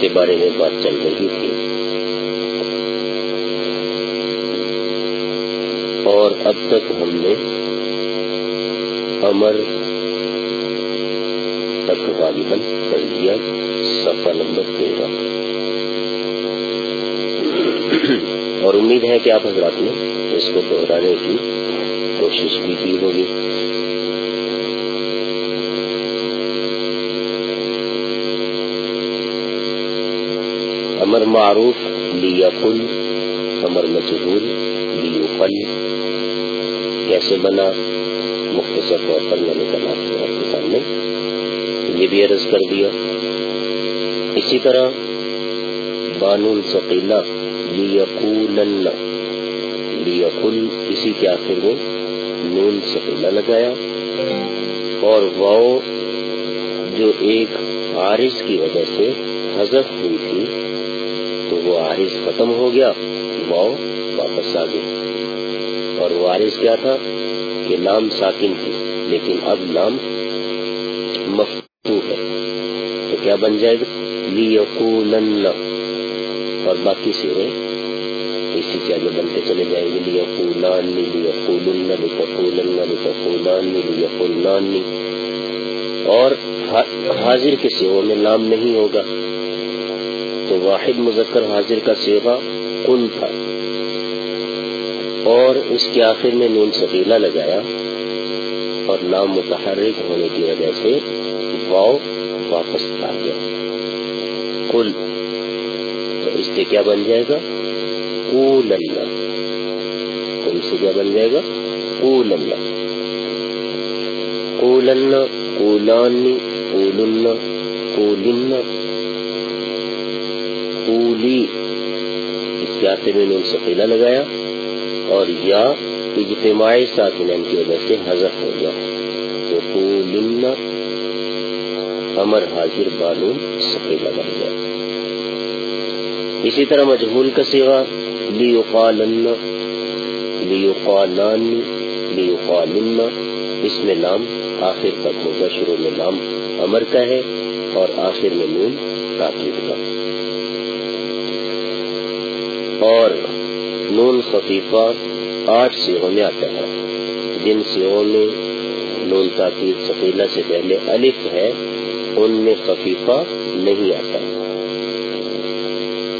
کے بارے میں بات چل رہی تھی۔ اور اب تک ہم نے امر تک غالباً پڑھ لیا صفحہ نمبر تیرہ۔ اور امید ہے کہ آپ حضرات نے اس کو دہرانے کی کوشش بھی کی ہوگی۔ امر معروف لیا کل امر مجبور لیو پل کیسے بنا مختصر طور پر میں نے کہا آپ کے سامنے۔ یہ بھی عرض کر دیا۔ اسی طرح بانون ثقیلا لیقولن لیقل اسی کے آخر میں نون ثقیلا لگایا۔ اور واؤ جو ایک عارض کی وجہ سے حذف ہوئی تھی۔ تو وہ عارض ختم ہو گیا واؤ واپس آ گئی۔ اور وہ عارض کیا تھا؟ کہ نام ساکن تھی، لیکن اب نام مفتو ہے۔ تو کیا بن جائے گا؟ لیقولن۔ اور باقی سیرے اسی کے آگے بنتے چلے جائیں گے۔ لیقولان، لیقولن لتقولن لتقولان لیقولان۔ اور حاضر کے سیغوں میں نام نہیں ہوگا۔ تو واحد مذکر حاضر کا سیغا کن تھا۔ اور اس کے آخر میں نون سبیلا لگایا اور نام متحرک ہونے کی وجہ سے واؤ واپس آ گیا۔ کل تو اس سے کیا بن جائے گا؟ کول اللہ۔ کل سے کیا بن جائے گا؟ کول اللہ۔ کولن کولانی کولن کولن اس کے آخر میں نون سفیلا لگایا اور یا اجتماعی ساکنین کی وجہ سے حذف ہو گیا۔ تو امر حاضر بانون سفیلا بن گیا اسی طرح مجہول کا سیوا لیقالن لیقالان لیقالن اس میں نام آخر تک ہوگا، شروع میں نام امر کا ہے اور آخر میں نون تاکید کا اور نون خفیفہ آٹھ سیغوں میں آتا ہے۔ جن سیغوں میں نون تاکید سفیلا سے پہلے الف ہے، ان میں خفیفہ نہیں آتا۔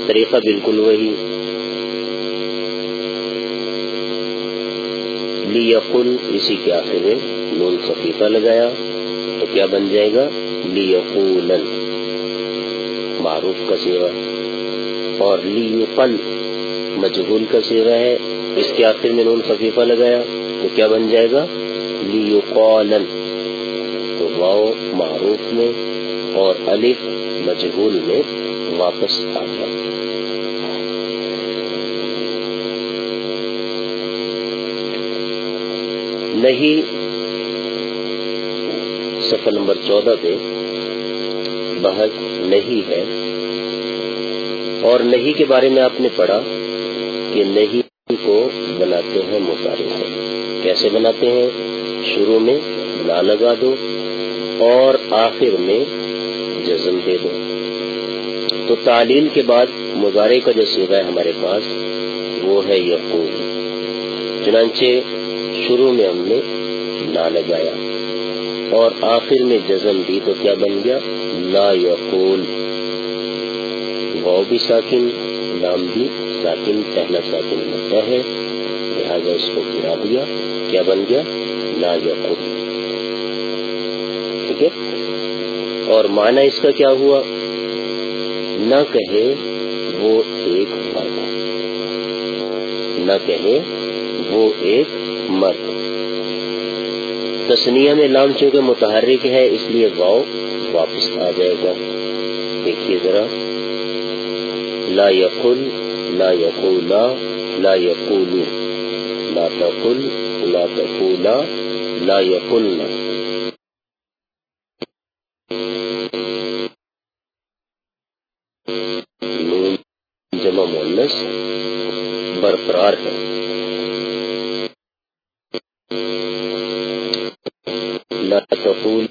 طریقہ بالکل وہی۔ لیقل اسی کے آخر میں نون خفیفہ لگایا تو کیا بن جائے گا؟ لیقولن معروف کا سیوا اور لیقل مجہول کا سیوا ہے۔ اس کے آخر میں نون خفیفہ لگایا تو کیا بن جائے گا؟ لیقالن تو واؤ معروف میں اور الف مجہول میں واپس آ گیا نہیں سفر نمبر چودہ پہ بحث نہیں ہے اور نہیں کے بارے میں آپ نے پڑھا۔ کہ نہیں کو بناتے ہیں مطالعے کیسے بناتے ہیں؟ شروع میں لا لگا دو اور آخر میں جزم دے دو۔ تو تعلیم کے بعد مظاہرے کا جو سیدھا ہے ہمارے پاس، وہ ہے یقول چنانچہ شروع میں ہم نے لا لگایا اور آخر میں جزم دی تو کیا بن گیا؟ لا یقول۔ وہ بھی ساکن۔ نام بھی ساکن پہلا ساکن لگتا ہے۔ لہٰذا اس کو گرا دیا۔ کیا بن گیا؟ لا یقول۔ ٹھیک ہے؟ اور معنی اس کا کیا ہوا؟ نہ کہے وہ ایک مرد۔ نہ کہے وہ ایک مرد۔ تسنیہ میں لام چونکہ متحرک ہے، اس لیے واؤ واپس آ جائے گا۔ دیکھیے ذرا۔ لا یقل، لا یقولا لا یقولو لا تقل، لا تقولا لا یقلنا جمع مونس برقرار ہے۔ لا تقول،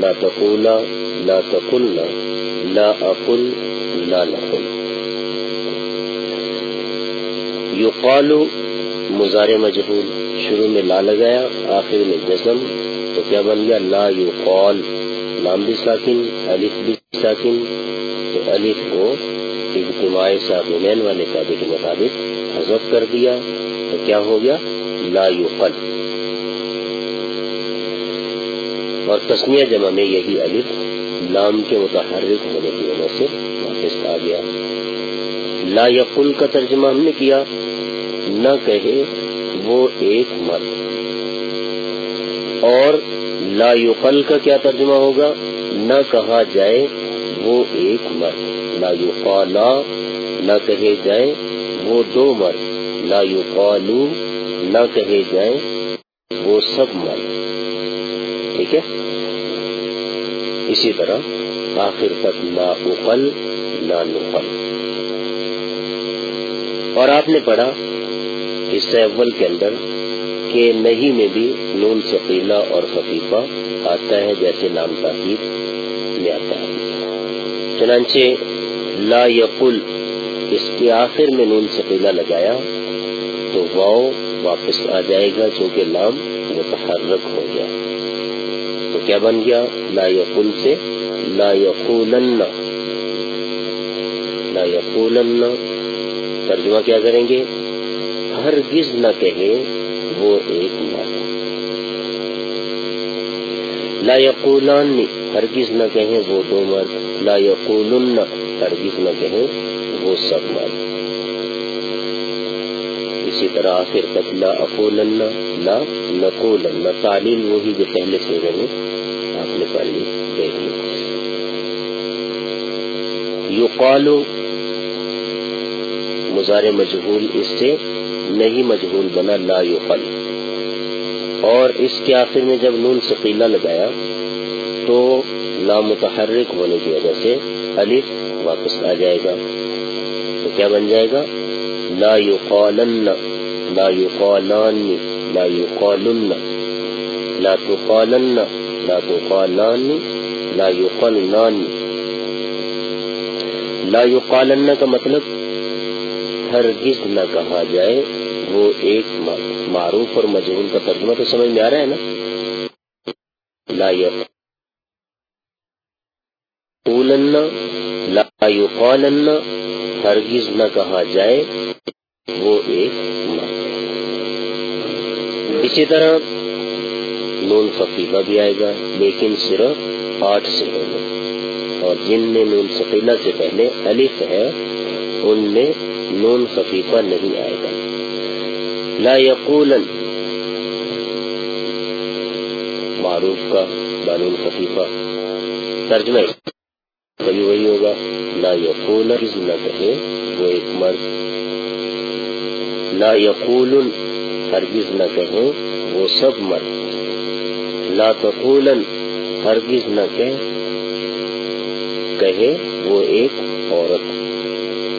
لا تقولا لا تقلنا لا اقل. لا نقل یقال مزار مجہول، شروع میں لا لگایا، آخر میں جسم، تو کیا بن گیا؟ لا یقال۔ لام بھی ساکن، الف بھی ساکن، تو الف کو اجتماع ساکنین والے قاعدے کے مطابق حذف کر دیا، تو کیا ہو گیا؟ لا یقل اور تسمیہ جمع میں یہی الف لام کے متحرک ہونے کی وجہ سے لا یقل کا ترجمہ ہم نے کیا، نہ کہے وہ ایک مرد۔ اور لا یقل کا کیا ترجمہ ہوگا؟ نہ کہا جائے وہ ایک مرد۔ لا یقالا نہ کہے جائے وہ دو مرد۔ لا یقالو نہ کہے جائے وہ سب مرد۔ ٹھیک ہے؟ اسی طرح آخر تک لا اقل، لا نقل۔ اور آپ نے پڑھا حصہ اول کے اندر کہ نہیں میں بھی نون ثقیلا اور خفیفہ آتا ہے جیسے نام تاکید میں آتا ہے۔ چنانچہ لا یقل، اس کے آخر میں نون ثقیلا لگایا تو واؤ واپس آ جائے گا چونکہ لام متحرک ہو گیا۔ تو کیا بن گیا؟ لا یقل سے لا یقولن۔ لا یقولن۔ ترجمہ کیا کریں گے؟ ہرگز نہ کہے وہ ایک مرد لا یقولان، ہرگز نہ کہیں وہ دو مرد۔ لا یقولن، ہرگز نہ کہیں وہ سب مرد۔ اسی طرح آخر تک لا اقولن لا نقولن۔ تعلیم وہی جو پہلے سے میں آپ نے پڑھ لی، دیکھ لی۔ یقالو مزار مجہول، اس سے نہیں مجہول بنا، لا یقل۔ اور اس کے آخر میں جب نون ثقیلا لگایا، تو لا متحرک ہونے کی وجہ سے الف واپس آ جائے گا۔ تو کیا بن جائے گا؟ لا یقالن، لا یقالان، لا یقالن۔ لا تقالن، لا تقالان، لا یقلنان۔ لا یقالن کا مطلب ہرگز نہ کہا جائے، وہ ایک معروف اور مجہول کا ترجمہ تو سمجھ میں آ رہا ہے نا؟ لا یقولن، لا یقالن، ہرگز نہ کہا جائے، وہ ایک مرد اسی طرح نون فقیفہ بھی آئے گا، لیکن صرف آٹھ سے ہوگا اور جن میں نون ثقیلہ سے پہلے الف ہے ان میں نون خفیفہ نہیں آئے گا۔ لا یقولن، معروف کا بانون خفیفہ ترجمہ کبھی وہی ہوگا۔ لا یقول نہ کہے، وہ ایک مرد۔ لا یقول ہرگز نہ کہیں وہ سب مرد۔ لا تقولن، ہرگز نہ کہے وہ ایک عورت۔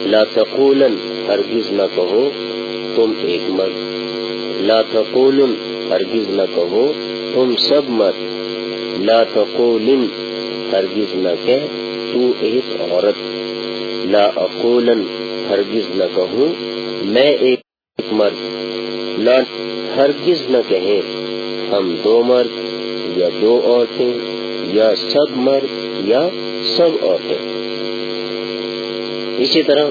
لا تقولن، ہرگز نہ کہو تم ایک مرد۔ لا تقولن، ہرگز نہ کہو تم سب مرد۔ لا تقولن، ہرگز نہ کہ تو ایک عورت۔ لا اقولن، ہرگز نہ کہوں میں ایک مرد۔ لا، ہرگز نہ کہیں ہم دو مرد یا دو عورتیں یا سب مرد یا سب عورتیں۔ اسی طرح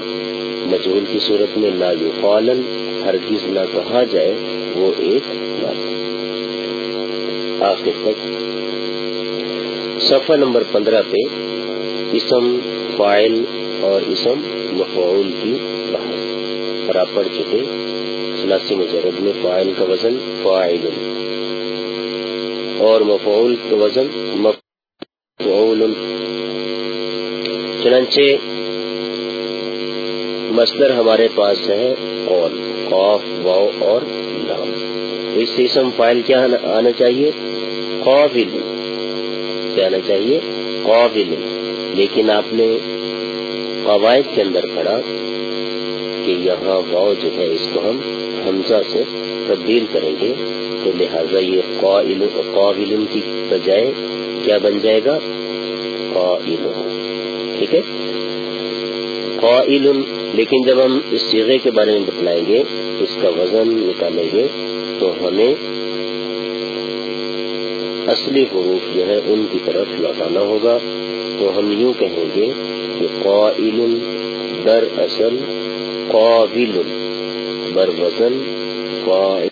مجہول کی صورت میں لا یقالن ہرگز نہ کہا جائے وہ ایک مرد آخر تک صفحہ نمبر پندرہ پہ اسم فائل اور اسم مفعول کی بحث۔ اور آپ پڑھ چکے سلاسی مجرد میں فائل کا وزن فائل اور مفعول کا وزن مفعول۔ چنانچہ مصدر ہمارے پاس ہے قول، قاف، واو اور لام۔ اس سے اسم فائل کیا آنا چاہیے؟ قابل کیا آنا چاہیے؟ قابل لیکن آپ نے قواعد کے اندر پڑھا کہ یہاں واؤ جو ہے، اس کو ہم حمزہ سے تبدیل کریں گے۔ تو لہذا یہ قائل قابل کی بجائے کیا بن جائے گا؟ قائل ٹھیک ہے؟ قائل لیکن جب ہم اس سیغے کے بارے میں بتلائیں گے، اس کا وزن نکالیں گے، تو ہمیں اصلی حروف جو ہے ان کی طرف لوٹانا ہوگا۔ تو ہم یوں کہیں گے کہ قائل در اصل، قابل بر وزن، قائل۔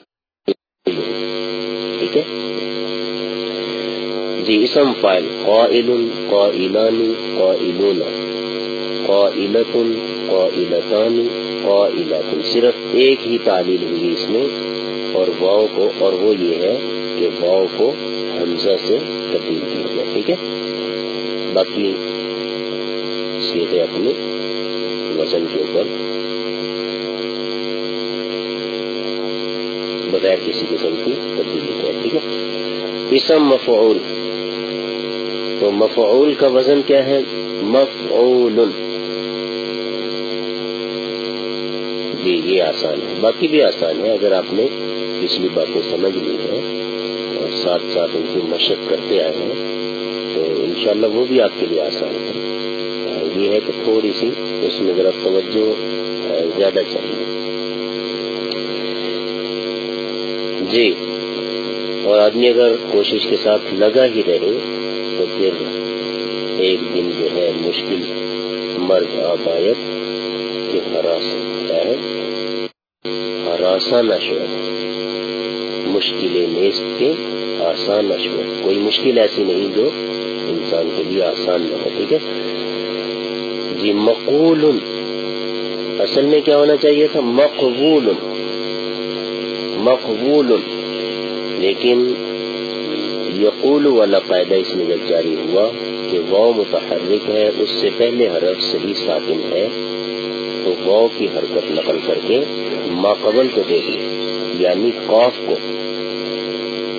ٹھیک ہے؟ جی اسم فائل قائل، قائلان، قائلون۔ قائلت قائلتان، قائلات صرف ایک ہی تعلیل ہوئی اس میں، اور واؤ کو، اور وہ یہ ہے کہ واؤ کو حمزہ سے تبدیل کیا گیا، ٹھیک ہے؟ باقی سیدھے اپنے وزن کے اوپر بغیر کسی قسم کی تبدیلی کے ٹھیک ہے؟ اسم مفعول، تو مفعول کا وزن کیا ہے؟ مفعول جی یہ آسان ہے، باقی بھی آسان ہے، اگر آپ نے پچھلی باتیں سمجھ لی ہے اور ساتھ ساتھ ان کی مشق کرتے آئے ہیں، تو انشاءاللہ وہ بھی آپ کے لیے آسان ہے۔ یہ ہے کہ تھوڑی سی اس میں ذرا توجہ زیادہ چاہیے۔ جی اور آدمی اگر کوشش کے ساتھ لگا ہی رہے، تو پھر ایک دن جو ہے مشکل مرد آبایت کے ہراس ہوتا ہے۔ ہراسا نشور مشکل نیست کے آسان نشور کوئی مشکل ایسی نہیں جو انسان کے لیے آسان نہ ہو، ٹھیک ہے؟ جی مقول اصل میں کیا ہونا چاہیے تھا؟ مقبول مقبول لیکن یقول والا قاعدہ اس میں جب جاری ہوا کہ واؤ متحرک ہے، اس سے پہلے حرف صحیح ساکن ہے۔ تو واؤ کی حرکت نقل کر کے ماقبل کو دے دی یعنی قوف کو۔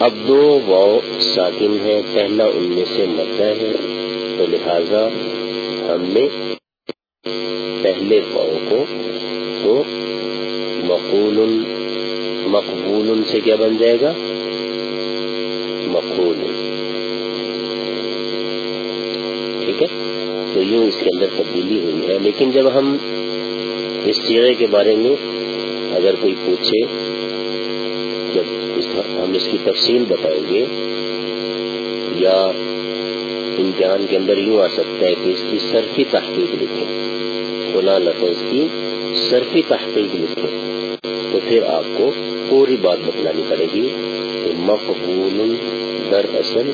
اب دو واؤ ساکن ہے پہلا ان میں سے مدہ ہے۔ تو لہذا ہم نے پہلے واؤ کو تو مقول مقبول سے کیا بن جائے گا؟ مقبول۔ ٹھیک ہے؟ تو یوں اس کے اندر تبدیلی ہوئی ہے۔ لیکن جب ہم اس سیرے کے بارے میں اگر کوئی پوچھے، جب ہم اس کی تفصیل بتائیں گے، یا امتحان کے اندر یوں آ سکتا ہے کہ اس کی صرفی تحقیق لکھیں، فلاں لفظ کی صرفی تحقیق لکھیں، تو پھر آپ کو پوری بات بتلانی پڑے گی کہ مقبول در اصل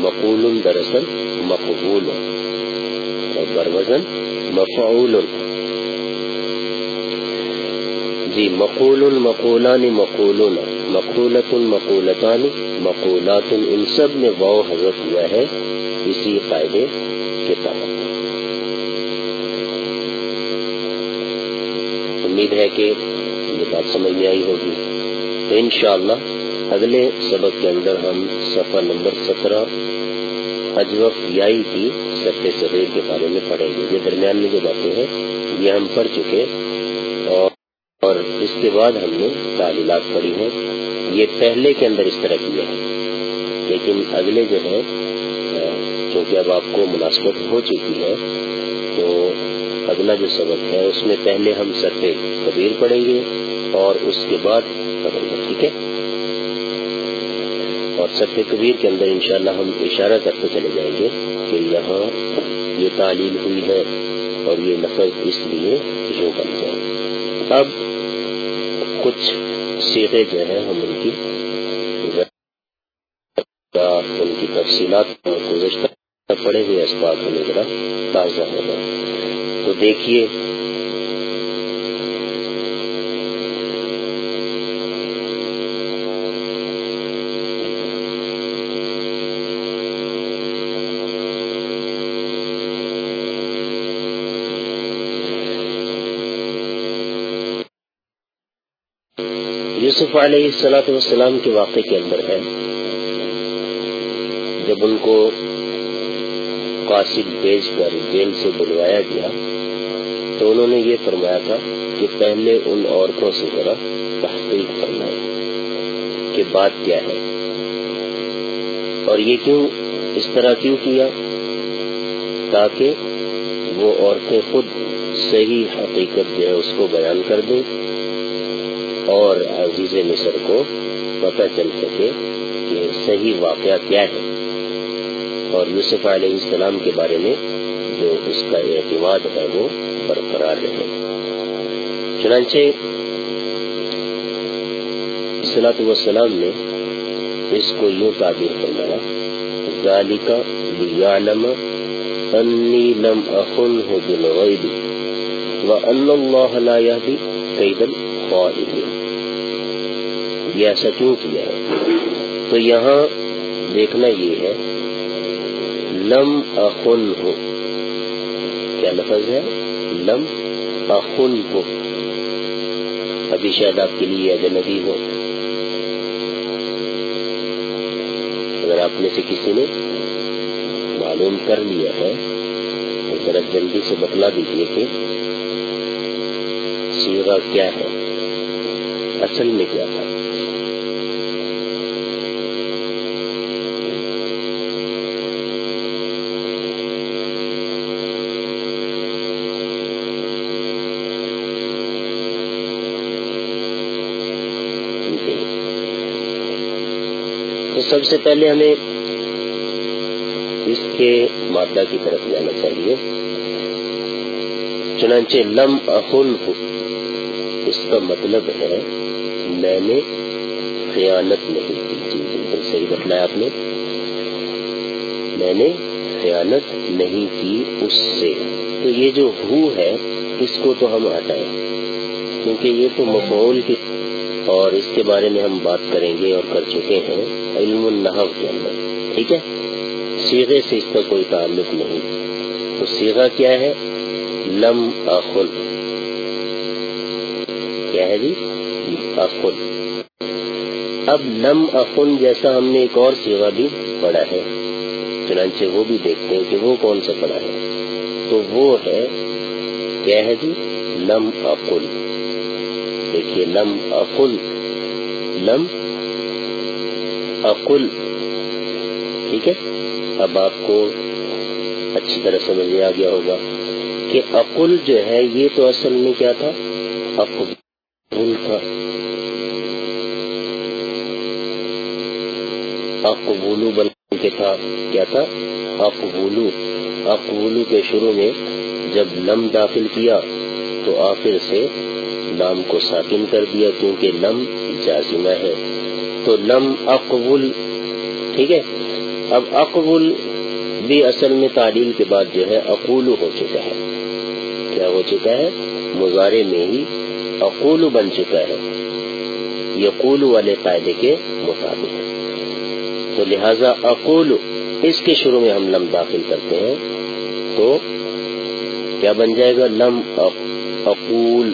مقول دراصل مقبول اور بروزن مفعول جی مقول مقولان مقولون مقولت مقولتان مقولات ان سب میں واؤ حضرت ہوا ہے، اسی قاعدے کے تحت۔ امید ہے کہ یہ بات سمجھ میں آئی ہوگی۔ تو انشاءاللہ اگلے سبق کے اندر ہم صفحہ نمبر سترہ اجوف یائی کی سب صغیر کے بارے میں پڑھیں گے۔ یہ درمیان میں جو باتیں ہیں، یہ ہم پڑھ چکے کے بعد ہم نے تعلیمات پڑھی ہیں۔ یہ پہلے کے اندر اس طرح کیا ہے۔ لیکن اگلے جو ہے چونکہ اب آپ کو مناسبت ہو چکی ہے، تو اگلا جو سبق ہے، اس میں پہلے ہم سر پہ کبیر پڑھیں گے اور اس کے بعد پڑھیں گے ٹھیک ہے؟ اور سب کبیر کے اندر انشاءاللہ ہم اشارہ کرتے چلے جائیں گے کہ یہاں یہ تعلیم ہوئی ہے اور یہ لفظ اس لیے یوں بن جائے اب کچھ سیغے جو ہیں ہم ان کی ان کی تفصیلات گزشتہ پڑے ہوئے اسباب ہمیں ذرا تازہ ہوگا تو دیکھیے یوسف علیہ السلاۃ والسلام کے واقعے کے اندر ہے، جب ان کو قاصد بھیج کر جیل سے بلوایا گیا، تو انہوں نے یہ فرمایا تھا کہ پہلے ان عورتوں سے ذرا تحقیق کرنا ہے کہ بات کیا ہے۔ اور یہ کیوں اس طرح کیوں کیا؟ تاکہ وہ عورتیں خود صحیح حقیقت جو ہے اس کو بیان کر دیں۔ اور عزیز مصر کو پتہ چل سکے کہ صحیح واقعہ کیا ہے اور یوسف علیہ السلام کے بارے میں جو اس کا اعتماد ہے وہ برقرار رہے۔ چنانچہ صلاحت وسلام نے اس کو یوں تعبیر فرمایا، ذالک لیعلم انی لم اخنہ بالغیب، وان اللہ لا یهدی قید الخائنین یہ ایسا کیوں کیا ہے؟ تو یہاں دیکھنا یہ ہے، لم اخن ہو۔ کیا لفظ ہے؟ لم اخن ہو۔ ابھی شاید آپ کے لیے اجنبی ہو۔ اگر آپ میں سے کسی نے معلوم کر لیا ہے، تو ذرا جلدی سے بتلا دیجیے کہ سیرا کیا ہے، اصل میں کیا تھا تو سب سے پہلے ہمیں اس کے مادہ کی طرف جانا چاہیے۔ چنانچہ لم اخن ہو اس کا مطلب ہے میں نے خیانت نہیں کی۔ جی بالکل صحیح بتلایا آپ نے۔ میں نے خیانت نہیں کی اس سے۔ تو یہ جو ہو ہے، اس کو تو ہم ہٹائیں۔ کیونکہ یہ تو مفعول کی اور اس کے بارے میں ہم بات کریں گے اور کر چکے ہیں۔ علم النحو کے اندر، ٹھیک ہے؟ سیغے سے اس کا کوئی تعلق نہیں۔ تو سیغا کیا ہے؟ لم اخن۔ کیا ہے جی؟ اخن۔ اب لم اخن جیسا ہم نے ایک اور سیغا بھی پڑھا ہے، چنانچہ وہ بھی دیکھتے ہیں کہ وہ کون سا پڑھا ہے۔ تو وہ ہے، کیا ہے جی؟ لم اقل دیکھیے، لم اقل لم اقل ٹھیک ہے؟ اب آپ کو اچھی طرح سمجھ میں آ گیا ہوگا کہ اقل جو ہے، یہ تو اصل میں کیا تھا؟ اقبول تھا۔ اقبولو بل کے تھا۔ کیا تھا؟ اقبولو اقبولو کے شروع میں جب لم داخل کیا، تو آخر سے لام کو ساکن کر دیا، کیونکہ لم جازمہ ہے۔ تو لم اقبول ٹھیک ہے؟ اب اقبول بھی اصل میں تعلیم کے بعد جو ہے اقولو ہو چکا ہے۔ کیا ہو چکا ہے؟ مظاہرے میں ہی اقولو بن چکا ہے۔ یقولو والے قاعدے کے مطابق۔ تو لہذا اقولو اس کے شروع میں ہم لم داخل کرتے ہیں۔ تو کیا بن جائے گا؟ لم اقول۔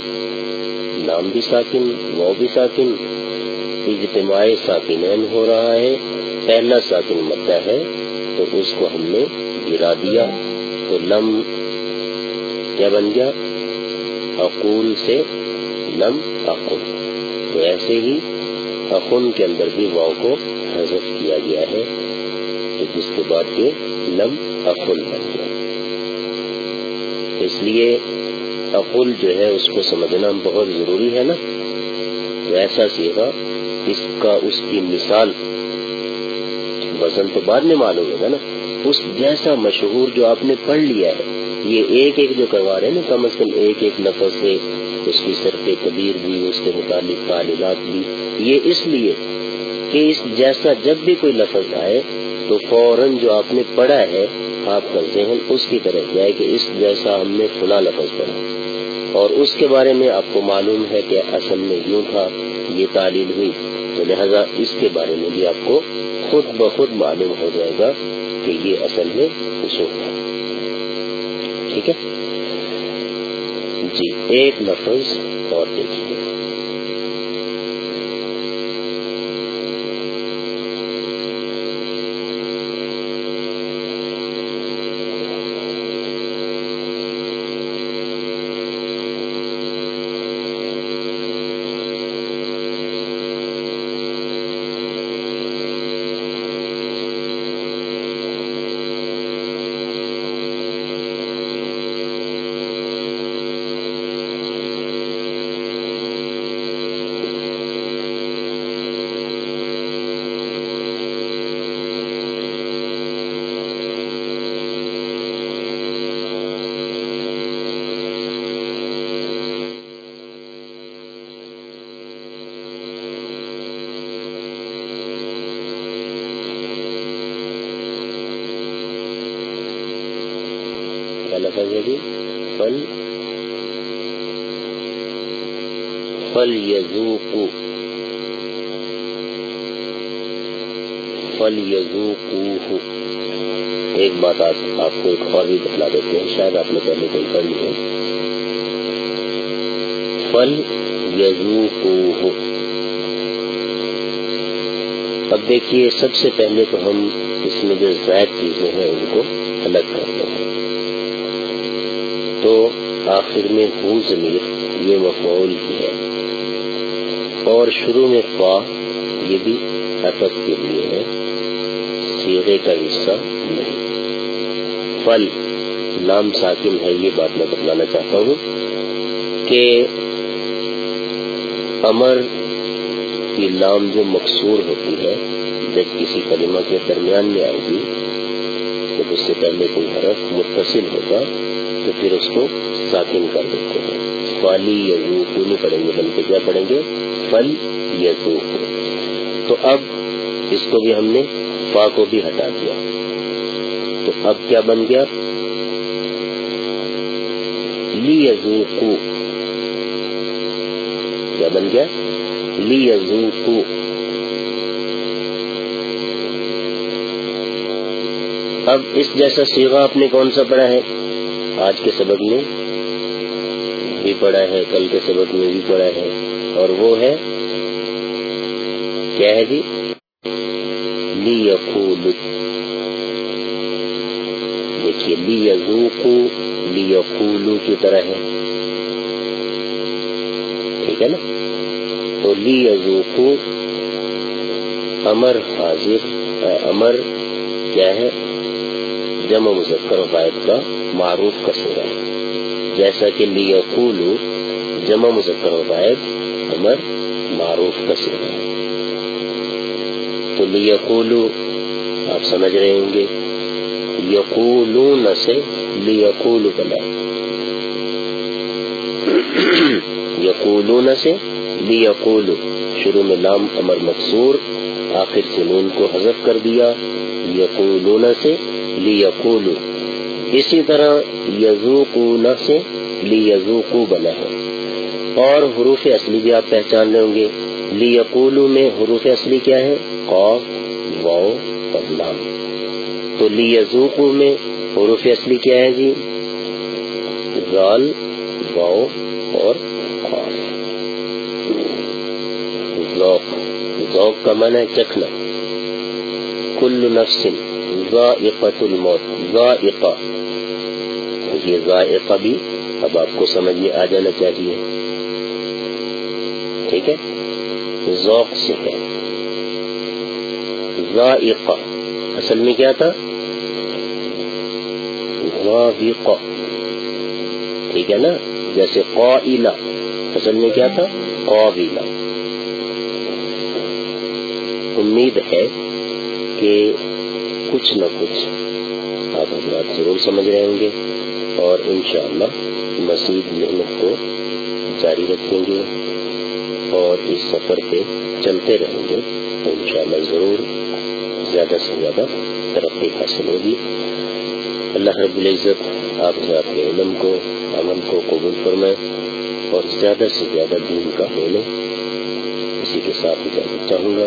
نام بھی ساکن، وہ بھی ساکن۔ اجتماع ساکنین ہو رہا ہے، پہلا ساکن مدہ ہے، تو اس کو ہم نے گرا دیا، تو لم کیا بن گیا؟ اقول سے لم اقل۔ تو ایسے ہی اخن کے اندر بھی واؤ کو حذف کیا گیا ہے، تو جس کے بعد یہ لم اقل بن گیا۔ اس لیے اقل جو ہے، اس کو سمجھنا بہت ضروری ہے نا۔ ایسا سیکھا کا اس کی مثال وزن تو بعد میں معلوم ہوگا نا۔ اس جیسا مشہور جو آپ نے پڑھ لیا ہے، یہ ایک ایک جو کروا رہے ہیں نا، کم از کم ایک ایک لفظ سے اس کی سرف کبیر بھی، اس کے متعلق تعلیمات بھی۔ یہ اس لیے کہ اس جیسا جب بھی کوئی لفظ آئے تو فوراً جو آپ نے پڑھا ہے، آپ کا ذہن اس کی طرف جائے کہ اس جیسا ہم نے فلاں لفظ پڑھا۔ اور اس کے بارے میں آپ کو معلوم ہے کہ اصل میں یوں تھا، یہ تعلیم ہوئی۔ تو لہذا اس کے بارے میں بھی آپ کو خود بخود معلوم ہو جائے گا کہ یہ اصل میں اصول ہے۔ ٹھیک ہے؟ جی ایک لفظ کیا فل فل یزوق فل یزوق ایک بات آپ کو ایک اور بھی بتلا دیتے ہیں، شاید آپ نے پہلے کہیں پڑھ لی ہے فل یزوق اب دیکھیے، سب سے پہلے تو ہم اس میں جو زائد چیزیں ہیں، ان کو الگ کرتے ہیں۔ آخر میں ہو ضمیر، یہ مفعول کی ہے۔ اور شروع میں فا یہ بھی اطف کے لیے ہے۔ سیرے کا حصہ نہیں۔ فل لام ساکن ہے، یہ بات میں بتلانا چاہتا ہوں کہ امر کی لام جو مقصور ہوتی ہے، جب کسی کلمہ کے درمیان میں آئے گی، جب اس سے پہلے کوئی حرف متصل ہوگا تو پھر اس کو ساکن کر دیتے ہیں۔ فالی یزو کو نہیں پڑھیں گے، بلکہ کیا پڑھیں گے؟ فل یزو تو اب اس کو بھی ہم نے فا کو بھی ہٹا دیا۔ تو اب کیا بن گیا؟ لی یزو کیا بن گیا؟ لی یزو اب اس جیسا سیگا آپ نے کون سا پڑھا ہے؟ آج کے سبق میں بھی پڑھا ہے، کل کے سبق میں بھی پڑھا ہے۔ اور وہ ہے، کیا ہے جی؟ لی دیکھیے لی یزوق لی کی طرح ہے۔ ٹھیک ہے نا؟ تو لی یزوق امر حاضر، امر کیا ہے؟ جمع مذکر غائب کا معروف کا سورا ہے۔ جیسا کہ لی جمع مذکر غائب امر معروف کا سورا ہے۔ تو لی آپ سمجھ رہے ہوں گے۔ یقولون سے لی بنا یقولون سے لی شروع میں لام امر مقصور، آخر سے نون کو حذف کر دیا۔ یقولون سے لی یقولو اسی طرح یزوقون سے لی یزوقو بنا ہے اور حروف اصلی بھی آپ پہچان لیں گے۔ لی یقولو میں حروف اصلی کیا ہے؟ قوف واؤ اور لام۔ تو لی یزوقو میں حروف اصلی کیا ہے جی؟ غال واؤ اور خوف ذوق ذوق کا معنی ہے چکھنا۔ کل نفس ذائقت الموت. ذائقہ یہ ذائقہ بھی اب آپ کو سمجھ میں آ جانا چاہیے۔ ٹھیک ہے؟ ذوق سے ہے۔ ذائقہ. اصل میں کیا تھا؟ ذائقہ. ٹھیک ہے نا؟ جیسے قائلہ. اصل میں کیا تھا؟ قابلہ. امید ہے کہ کچھ نہ کچھ آپ حضرات ضرور سمجھ رہے ہوں گے اور انشاءاللہ مزید محنت کو جاری رکھیں گے اور اس سفر پہ چلتے رہیں گے۔ تو انشاءاللہ ضرور زیادہ سے زیادہ ترقی حاصل ہوگی۔ اللہ رب العزت آپ حضرات کے علم کو، عمل کو قبول فرمائے اور زیادہ سے زیادہ دین کا ملے اسی کے ساتھ اجازت چاہوں گا۔